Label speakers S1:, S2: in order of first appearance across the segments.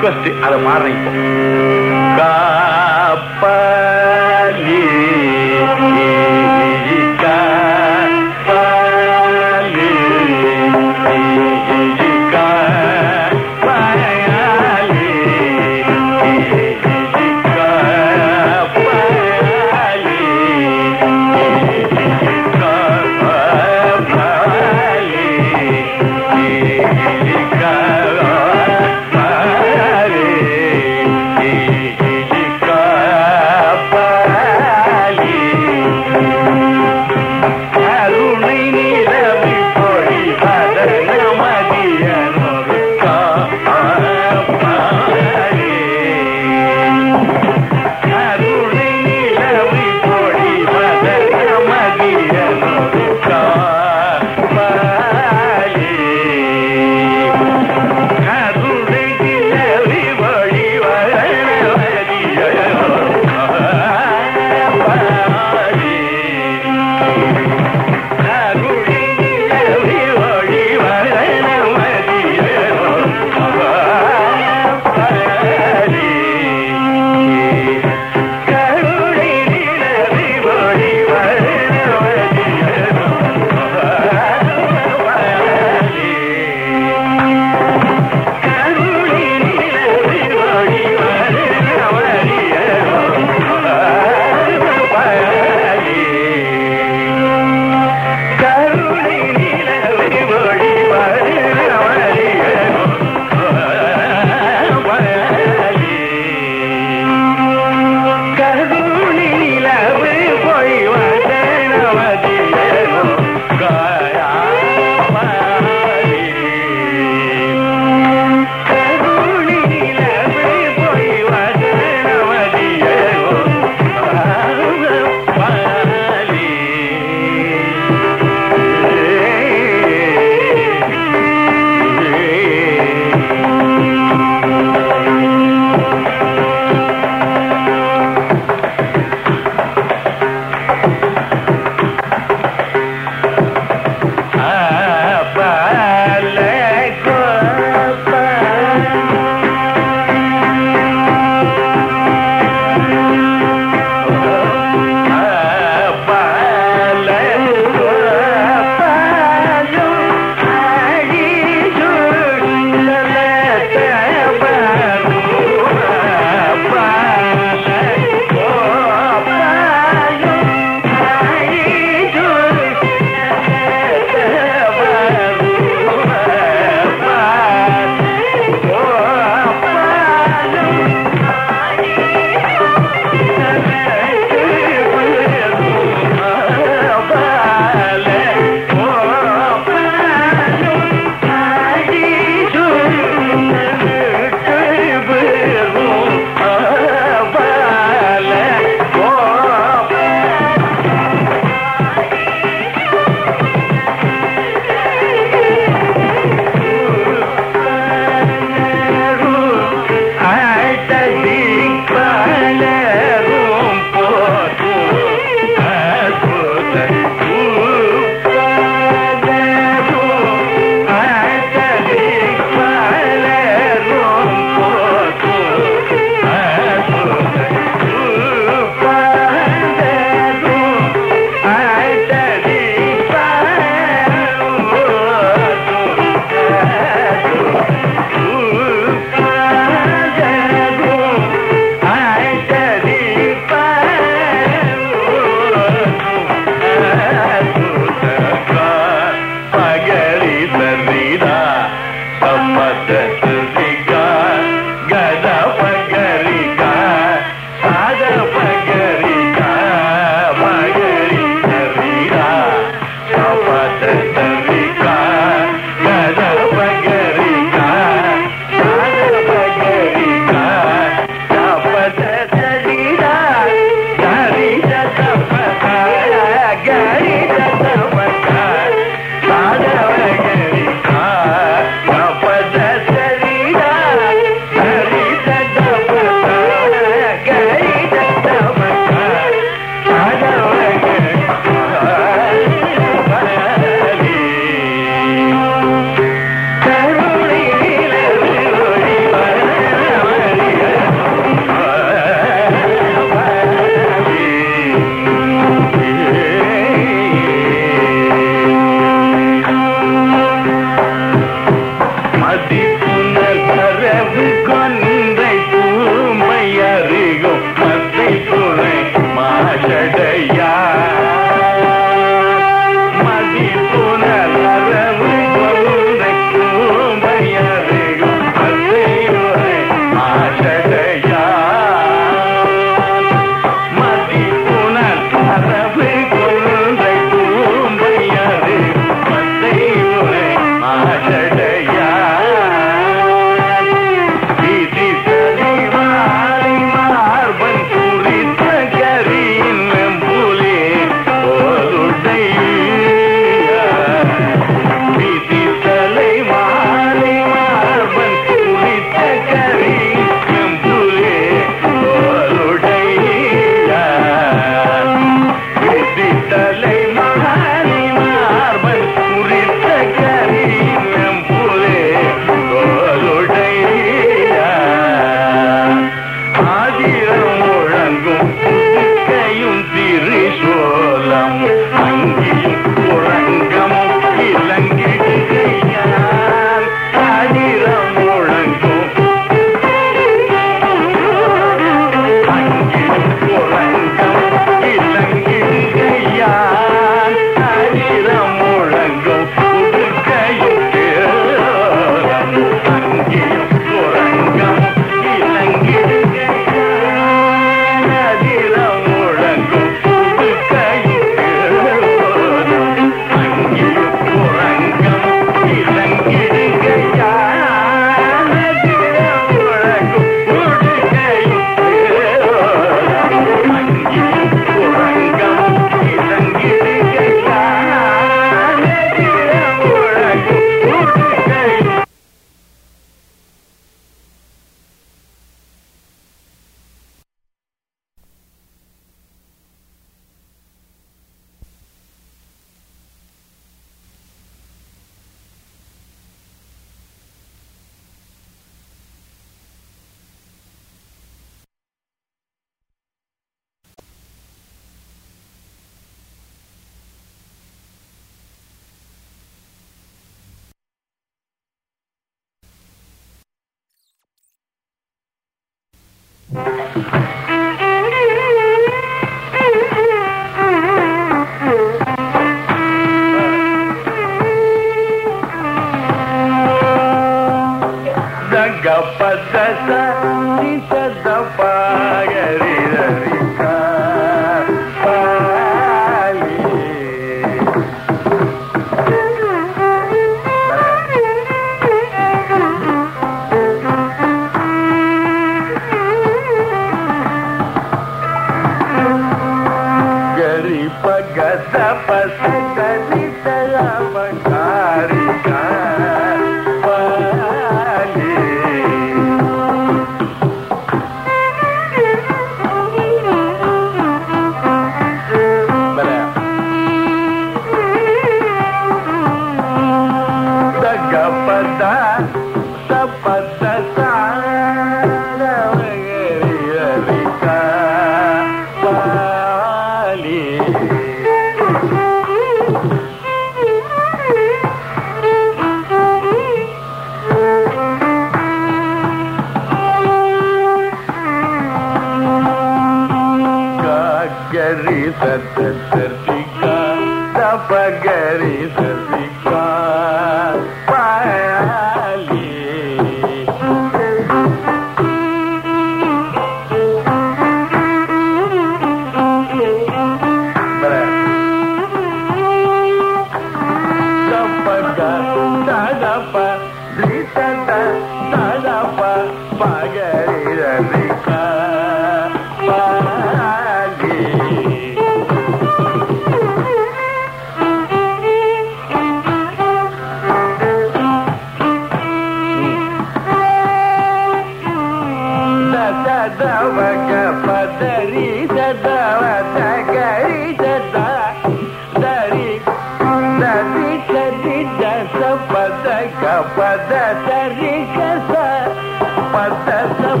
S1: Because they are married. da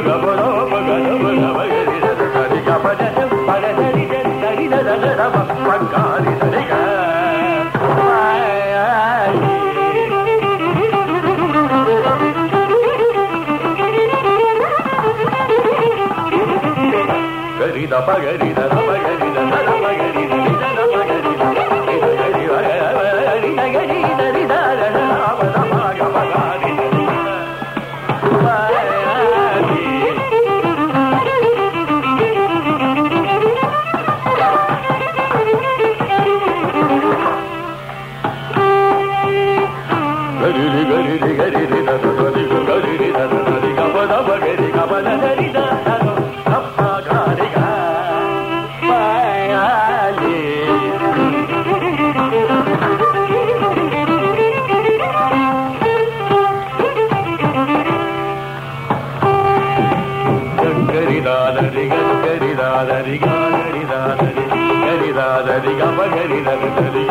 S1: Raghu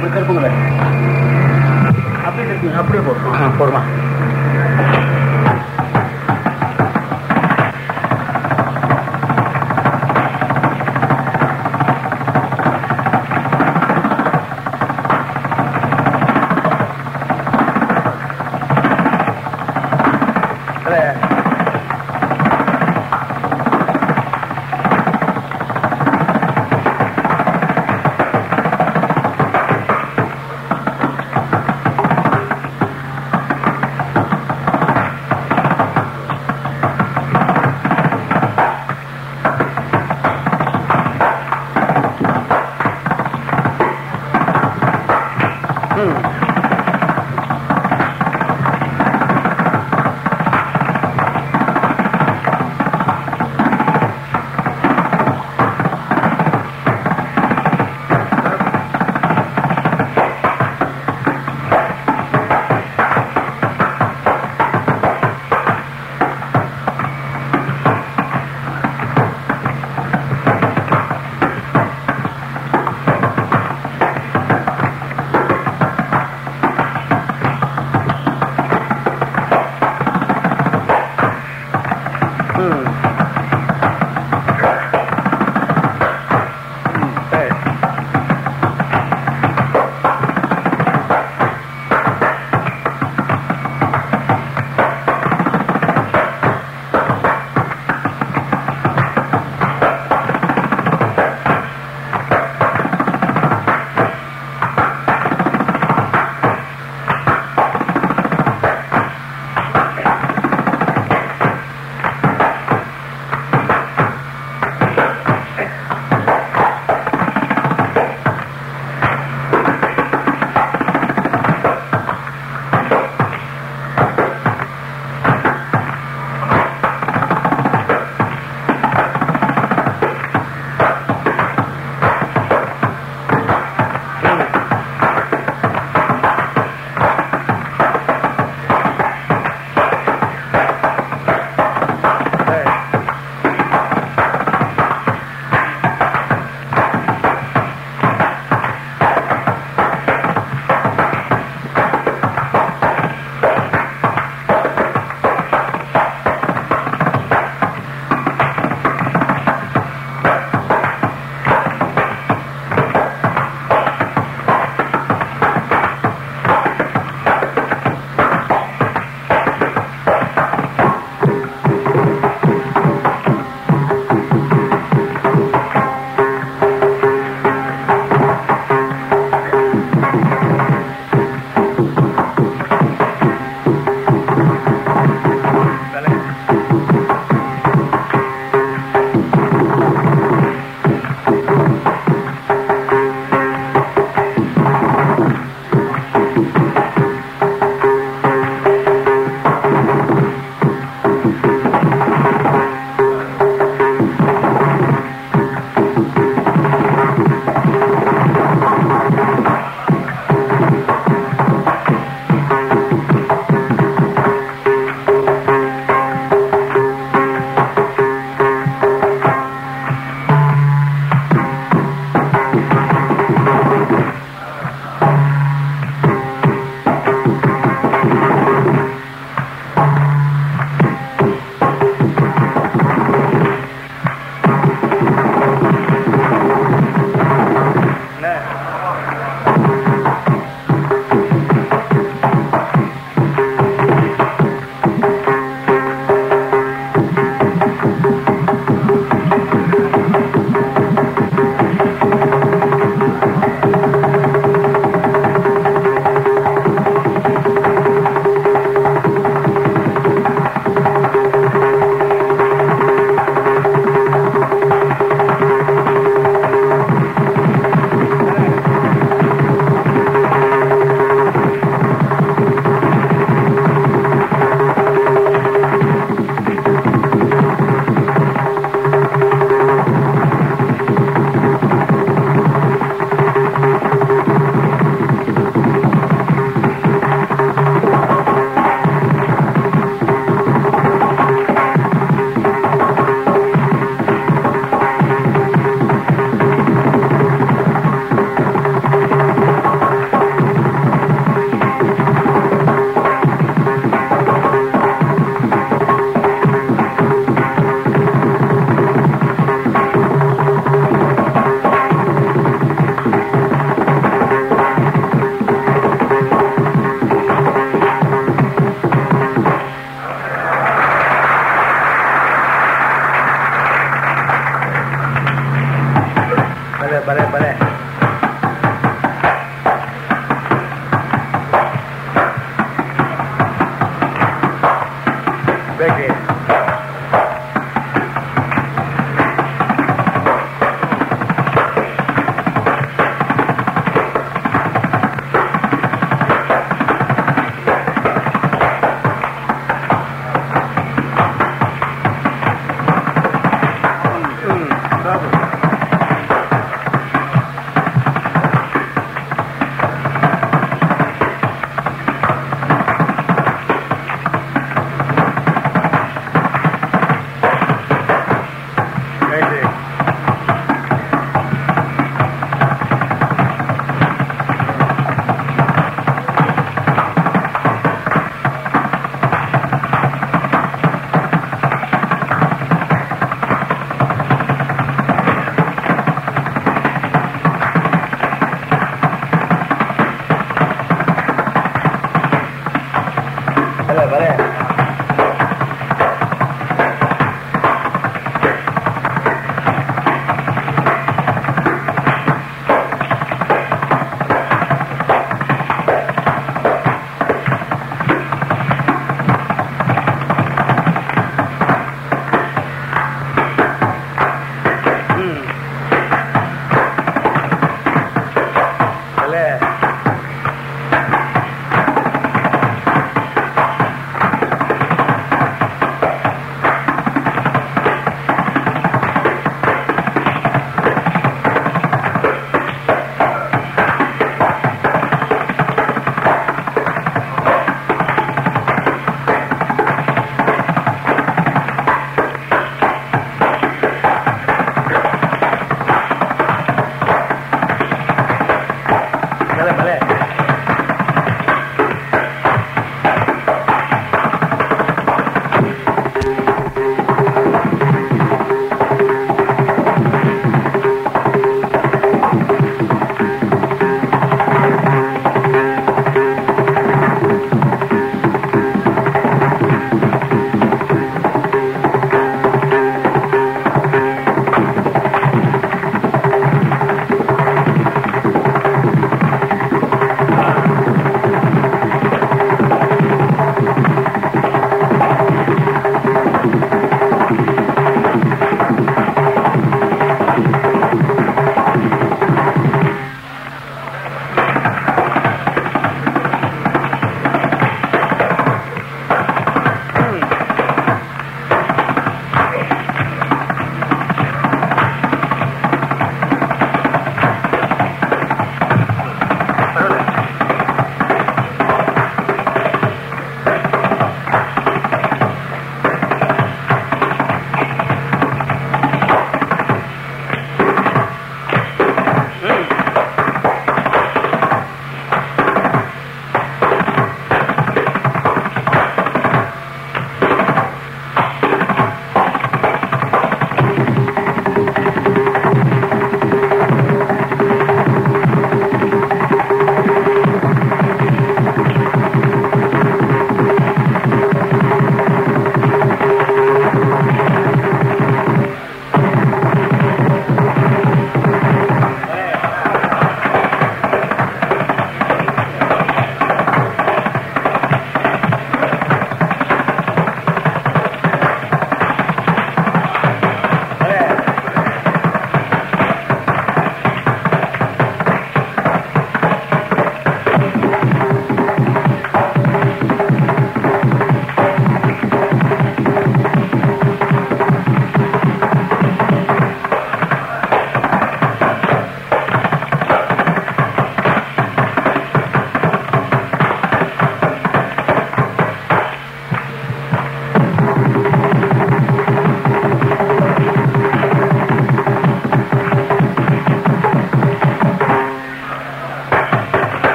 S2: berkerpung kan? Apa itu? Apa itu? Ha,
S1: forma.